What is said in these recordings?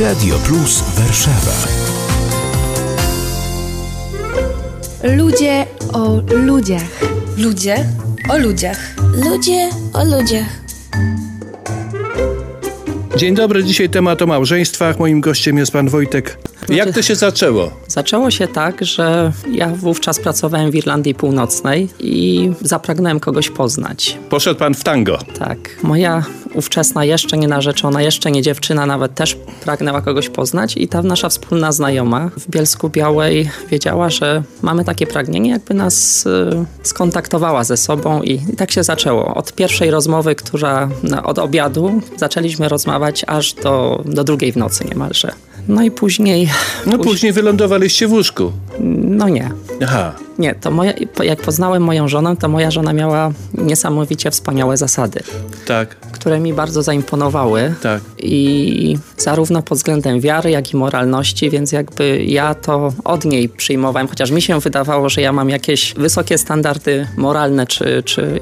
Radio Plus Warszawa. Ludzie o ludziach. Ludzie o ludziach. Ludzie o ludziach. Dzień dobry, dzisiaj temat o małżeństwach. Moim gościem jest pan Wojtek. Jak to się zaczęło? Zaczęło się tak, że ja wówczas pracowałem w Irlandii Północnej i zapragnąłem kogoś poznać. Poszedł pan w tango. Tak. Moja ówczesna jeszcze nie narzeczona, jeszcze nie dziewczyna nawet też pragnęła kogoś poznać i ta nasza wspólna znajoma w Bielsku Białej wiedziała, że mamy takie pragnienie, jakby nas y, skontaktowała ze sobą i, i tak się zaczęło. Od pierwszej rozmowy, która no, od obiadu zaczęliśmy rozmawiać aż do, do drugiej w nocy niemalże. No i później... No później wylądowaliście w łóżku. No nie. Aha. Nie, to moja, jak poznałem moją żonę, to moja żona miała niesamowicie wspaniałe zasady, Tak, które mi bardzo zaimponowały. tak. I zarówno pod względem wiary, jak i moralności, więc jakby ja to od niej przyjmowałem, chociaż mi się wydawało, że ja mam jakieś wysokie standardy moralne czy, czy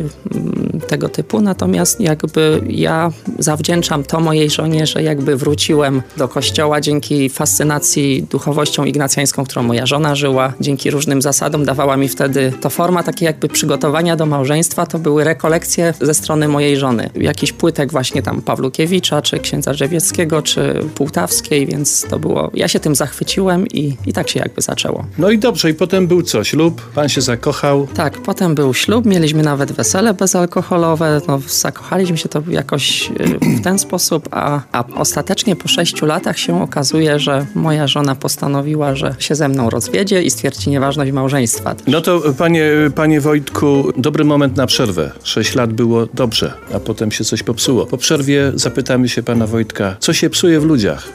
tego typu, natomiast jakby ja zawdzięczam to mojej żonie, że jakby wróciłem do kościoła dzięki fascynacji duchowością ignacjańską, którą moja żona żyła, dzięki różnym zasadom dawała mi wtedy to forma takie jakby przygotowania do małżeństwa, to były rekolekcje ze strony mojej żony. Jakiś płytek właśnie tam Pawlukiewicza, czy księdza Drzewieckiego, czy Półtawskiej, więc to było, ja się tym zachwyciłem i, i tak się jakby zaczęło. No i dobrze, i potem był co? Ślub? Pan się zakochał? Tak, potem był ślub, mieliśmy nawet wesele bezalkoholowe, no zakochaliśmy się to jakoś y, w ten sposób, a, a ostatecznie po sześciu latach się okazuje, że moja żona postanowiła, że się ze mną rozwiedzie i stwierdzi nieważność małżeństwa. No to panie, panie Wojtku, dobry moment na przerwę. Sześć lat było dobrze, a potem się coś popsuło. Po przerwie zapytamy się pana Wojtka, co się psuje w ludziach?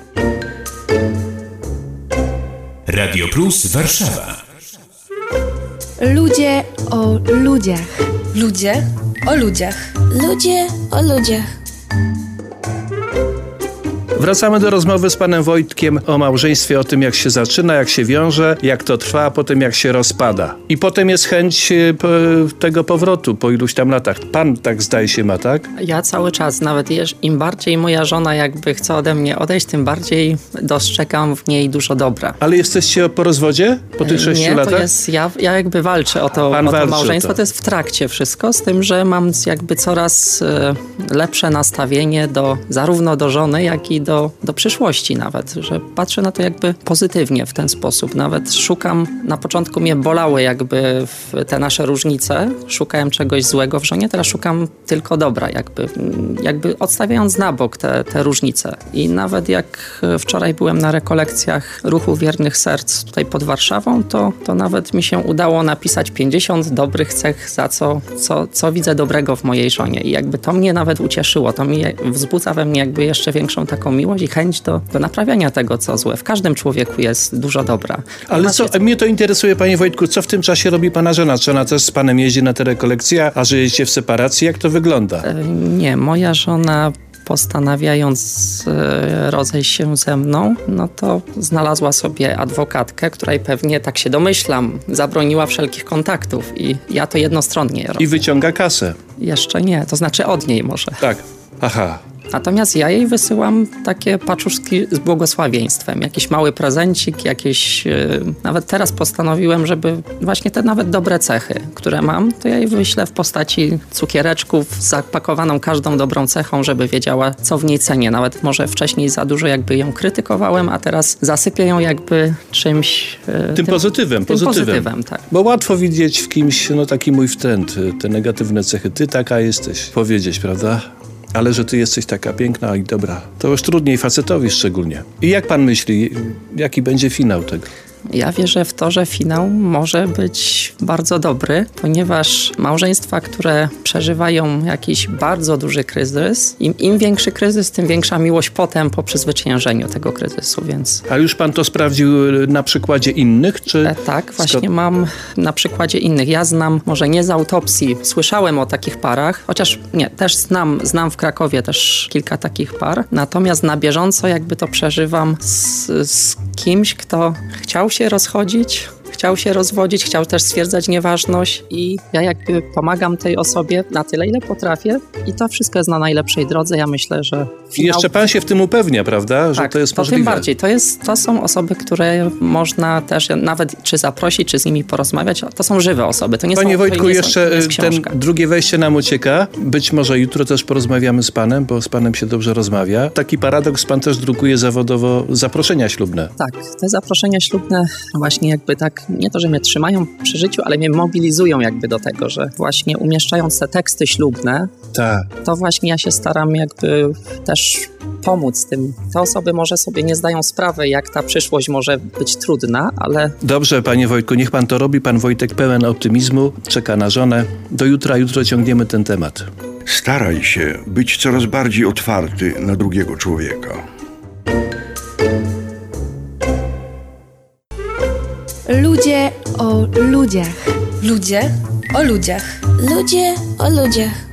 Radio Plus Warszawa. Ludzie o ludziach. Ludzie o ludziach. Ludzie o ludziach. Wracamy do rozmowy z panem Wojtkiem o małżeństwie, o tym jak się zaczyna, jak się wiąże, jak to trwa, a potem jak się rozpada. I potem jest chęć e, tego powrotu po iluś tam latach. Pan tak zdaje się ma, tak? Ja cały czas, nawet im bardziej moja żona jakby chce ode mnie odejść, tym bardziej dostrzegam w niej dużo dobra. Ale jesteście po rozwodzie? Po tych sześciu Nie, latach? to jest, ja, ja jakby walczę o to, o to małżeństwo, to. to. jest w trakcie wszystko, z tym, że mam jakby coraz e, lepsze nastawienie do, zarówno do żony, jak i do, do przyszłości nawet, że patrzę na to jakby pozytywnie w ten sposób, nawet szukam, na początku mnie bolały jakby te nasze różnice, szukałem czegoś złego w żonie, teraz szukam tylko dobra, jakby, jakby odstawiając na bok te, te różnice i nawet jak wczoraj byłem na rekolekcjach Ruchu Wiernych Serc tutaj pod Warszawą, to, to nawet mi się udało napisać 50 dobrych cech, za co, co, co widzę dobrego w mojej żonie. I jakby to mnie nawet ucieszyło. To mi wzbudza we mnie jakby jeszcze większą taką miłość i chęć do, do naprawiania tego, co złe. W każdym człowieku jest dużo dobra. Ale co, jest- mnie to interesuje, panie Wojtku, co w tym czasie robi pana żona? Czy ona też z panem jeździ na te rekolekcje, a żyjecie w separacji? Jak to wygląda? E, Nie, moja żona postanawiając e, rozejść się ze mną, no to znalazła sobie adwokatkę, której pewnie, tak się domyślam, zabroniła wszelkich kontaktów i ja to jednostronnie robię. I wyciąga kasę. Jeszcze nie, to znaczy od niej może. Tak. Aha. Natomiast ja jej wysyłam takie paczuszki z błogosławieństwem, jakiś mały prezencik, jakieś... e, Nawet teraz postanowiłem, żeby właśnie te nawet dobre cechy, które mam, to ja jej wyślę w postaci cukiereczków zapakowaną każdą dobrą cechą, żeby wiedziała, co w niej cenię. Nawet może wcześniej za dużo jakby ją krytykowałem, a teraz zasypię ją jakby czymś... e, Tym pozytywem, tym pozytywem. pozytywem, tak. Bo łatwo widzieć w kimś, no taki mój wtręt, te negatywne cechy. Ty taka jesteś. Powiedzieć, prawda? Ale że ty jesteś taka piękna i dobra. To już trudniej facetowi szczególnie. I jak pan myśli, jaki będzie finał tego? Ja wierzę w to, że finał może być bardzo dobry, ponieważ małżeństwa, które przeżywają jakiś bardzo duży kryzys, im, im większy kryzys, tym większa miłość potem po przezwyciężeniu tego kryzysu, więc A już pan to sprawdził y, na przykładzie innych, czy... e, tak, właśnie mam na przykładzie innych. Ja znam, może nie z autopsji, słyszałem o takich parach, chociaż nie, też znam, znam w Krakowie też kilka takich par, natomiast na bieżąco jakby to przeżywam z, z kimś, kto chciał się rozchodzić, chciał się rozwodzić, chciał też stwierdzać nieważność i ja jakby pomagam tej osobie na tyle, ile potrafię i to wszystko jest na najlepszej drodze. Ja myślę, że I jeszcze pan się w tym upewnia, prawda, że tak, to jest to możliwe. tym bardziej. To, jest, to są osoby, które można też nawet czy zaprosić, czy z nimi porozmawiać. To są żywe osoby. To nie Panie są, Wojtku, nie są- jeszcze y, ten drugie wejście nam ucieka. Być może jutro też porozmawiamy z panem, bo z panem się dobrze rozmawia. Taki paradoks, pan też drukuje zawodowo zaproszenia ślubne. Tak, te zaproszenia ślubne właśnie jakby tak, nie to, że mnie trzymają przy życiu, ale mnie mobilizują jakby do tego, że właśnie umieszczając te teksty ślubne, Tak. to właśnie ja się staram jakby też pomóc tym. Te osoby może sobie nie zdają sprawy, jak ta przyszłość może być trudna, ale Dobrze, panie Wojtku, niech pan to robi. Pan Wojtek pełen optymizmu, czeka na żonę. Do jutra, jutro ciągniemy ten temat. Staraj się być coraz bardziej otwarty na drugiego człowieka. Ludzie o ludziach. Ludzie o ludziach. Ludzie o ludziach.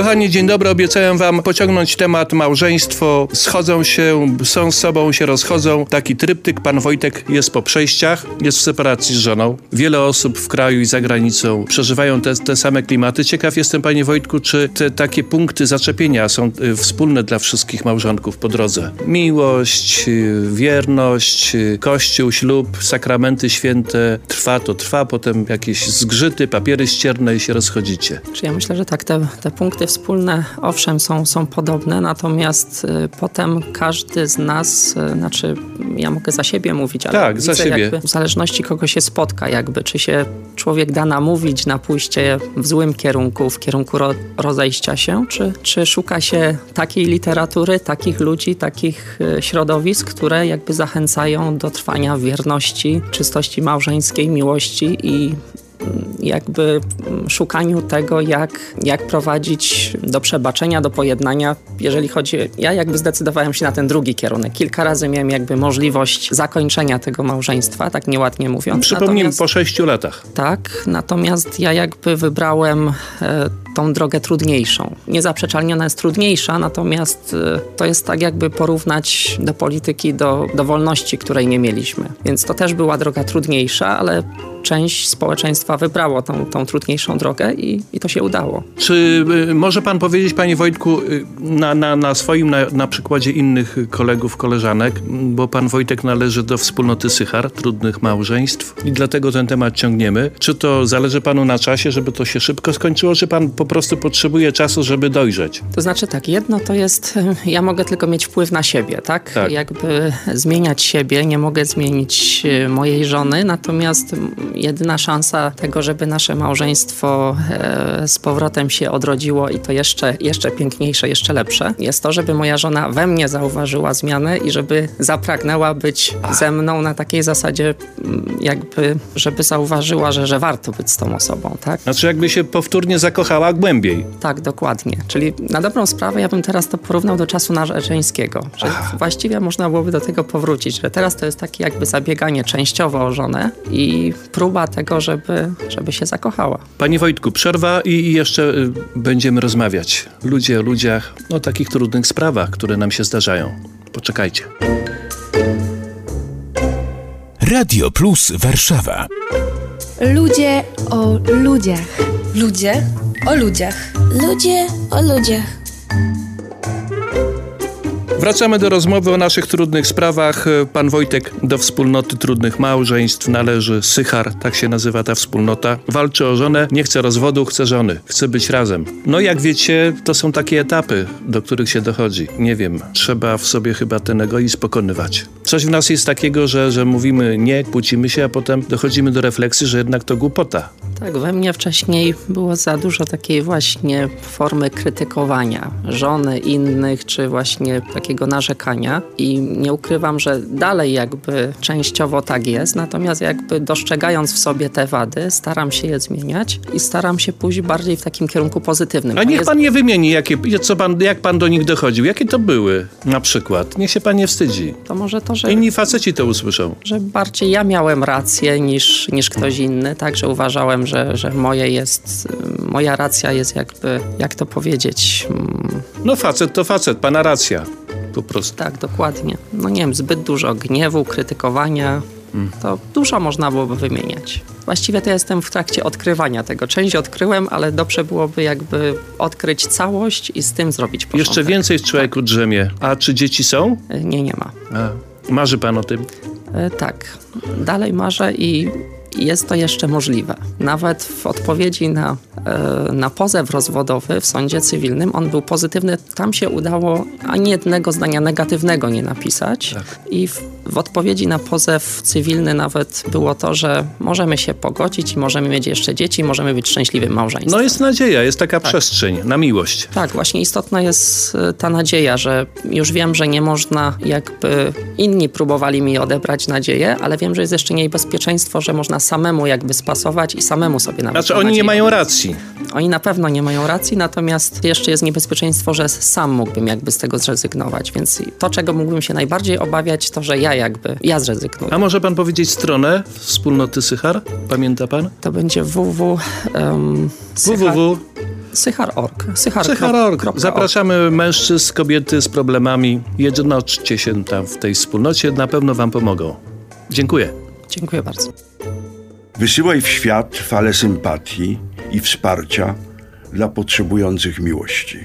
Kochani, dzień dobry. Obiecałem wam pociągnąć temat małżeństwo. Schodzą się, są z sobą, się rozchodzą. Taki tryptyk. Pan Wojtek jest po przejściach, jest w separacji z żoną. Wiele osób w kraju i za granicą przeżywają te, te same klimaty. Ciekaw jestem, panie Wojtku, czy te takie punkty zaczepienia są y, wspólne dla wszystkich małżonków po drodze. Miłość, y, wierność, y, kościół, ślub, sakramenty święte. Trwa to trwa, potem jakieś zgrzyty, papiery ścierne i się rozchodzicie. Czy ja myślę, że tak, te, te punkty wspólne owszem są, są podobne, natomiast y, potem każdy z nas, y, znaczy ja mogę za siebie mówić, ale Tak, za widzę siebie. Jakby, w zależności kogo się spotka, jakby czy się człowiek da namówić na pójście w złym kierunku, w kierunku ro, rozejścia się, czy, czy szuka się takiej literatury, takich ludzi, takich y, środowisk, które jakby zachęcają do trwania wierności, czystości małżeńskiej, miłości i jakby mm, szukaniu tego, jak, jak prowadzić do przebaczenia, do pojednania. Jeżeli chodzi, ja jakby zdecydowałem się na ten drugi kierunek. Kilka razy miałem jakby możliwość zakończenia tego małżeństwa, tak nieładnie mówiąc. Przypomnijmy, po sześciu latach. tak, natomiast ja jakby wybrałem e, tą drogę trudniejszą. Niezaprzeczalnie ona jest trudniejsza, natomiast e, to jest tak jakby porównać do polityki, do, do wolności, której nie mieliśmy. Więc to też była droga trudniejsza, ale część społeczeństwa wybrało tą, tą trudniejszą drogę i, i to się udało. Czy y, może pan powiedzieć, panie Wojtku, y, na, na, na swoim, na, na przykładzie innych kolegów, koleżanek, m, bo pan Wojtek należy do wspólnoty Sychar, trudnych małżeństw i dlatego ten temat ciągniemy. Czy to zależy panu na czasie, żeby to się szybko skończyło, czy pan po prostu potrzebuje czasu, żeby dojrzeć? To znaczy tak, jedno to jest, ja mogę tylko mieć wpływ na siebie, tak? Tak. Jakby zmieniać siebie, nie mogę zmienić e, mojej żony, natomiast jedyna szansa tego, żeby nasze małżeństwo e, z powrotem się odrodziło i to jeszcze, jeszcze piękniejsze, jeszcze lepsze, jest to, żeby moja żona we mnie zauważyła zmianę i żeby zapragnęła być ze mną na takiej zasadzie jakby, żeby zauważyła, że, że warto być z tą osobą, tak? Znaczy jakby się powtórnie zakochała głębiej. Tak, dokładnie. Czyli na dobrą sprawę ja bym teraz to porównał do czasu narzeczeńskiego. Że właściwie można byłoby do tego powrócić, że teraz to jest takie jakby zabieganie częściowo o żonę i próba tego, żeby, żeby się zakochała. Panie Wojtku, przerwa i jeszcze y, będziemy rozmawiać. Ludzie o ludziach, o takich trudnych sprawach, które nam się zdarzają. Poczekajcie. Radio Plus Warszawa. Ludzie o ludziach. Ludzie o ludziach. Ludzie o ludziach. Wracamy do rozmowy o naszych trudnych sprawach. Pan Wojtek do wspólnoty trudnych małżeństw należy. Sychar, tak się nazywa ta wspólnota. Walczy o żonę, nie chce rozwodu, chce żony. Chce być razem. No jak wiecie, to są takie etapy, do których się dochodzi. Nie wiem, trzeba w sobie chyba ten egoizm pokonywać. Coś w nas jest takiego, że, że mówimy nie, kłócimy się, a potem dochodzimy do refleksji, że jednak to głupota. Tak, we mnie wcześniej było za dużo takiej właśnie formy krytykowania żony, innych, czy właśnie takiego narzekania i nie ukrywam, że dalej jakby częściowo tak jest, natomiast jakby dostrzegając w sobie te wady, staram się je zmieniać i staram się pójść bardziej w takim kierunku pozytywnym. A niech jest- pan je wymieni, jakie, co pan, jak pan do nich dochodził. Jakie to były na przykład? Niech się pan nie wstydzi. To może to, że Inni faceci to usłyszą. że bardziej ja miałem rację niż, niż ktoś inny, tak, że uważałem, że, że moje jest, moja racja jest jakby, jak to powiedzieć, mm, No facet to facet, pana racja. Po prostu. tak, dokładnie. No nie wiem, zbyt dużo gniewu, krytykowania, To dużo można byłoby wymieniać. Właściwie to jestem w trakcie odkrywania tego. Część odkryłem, ale dobrze byłoby jakby odkryć całość i z tym zrobić porządek. Jeszcze więcej w człowieku drzemie. A czy dzieci są? E, Nie, nie ma. A, marzy pan o tym? E, Tak, dalej marzę i jest to jeszcze możliwe. Nawet w odpowiedzi na, na pozew rozwodowy w sądzie cywilnym on był pozytywny. Tam się udało ani jednego zdania negatywnego nie napisać. I w, w odpowiedzi na pozew cywilny nawet było to, że możemy się pogodzić i możemy mieć jeszcze dzieci, możemy być szczęśliwym małżeństwem. No jest nadzieja, jest taka przestrzeń na miłość. Tak, właśnie istotna jest e, ta nadzieja, że już wiem, że nie można, jakby inni próbowali mi odebrać nadzieję, ale wiem, że jest jeszcze niebezpieczeństwo, że można samemu jakby spasować i samemu sobie nawet. Znaczy oni nie mają racji. Oni na pewno nie mają racji, natomiast jeszcze jest niebezpieczeństwo, że sam mógłbym jakby z tego zrezygnować, więc to, czego mógłbym się najbardziej obawiać, to, że ja jakby, ja zrezygnuję. A może pan powiedzieć stronę wspólnoty Sychar? Pamięta pan? To będzie www. Um, www. Sychar.org. Sychar. Sychar.org. Zapraszamy mężczyzn, kobiety z problemami. Jednoczcie się tam w tej wspólnocie, na pewno wam pomogą. Dziękuję. Dziękuję bardzo. Wysyłaj w świat falę sympatii i wsparcia dla potrzebujących miłości.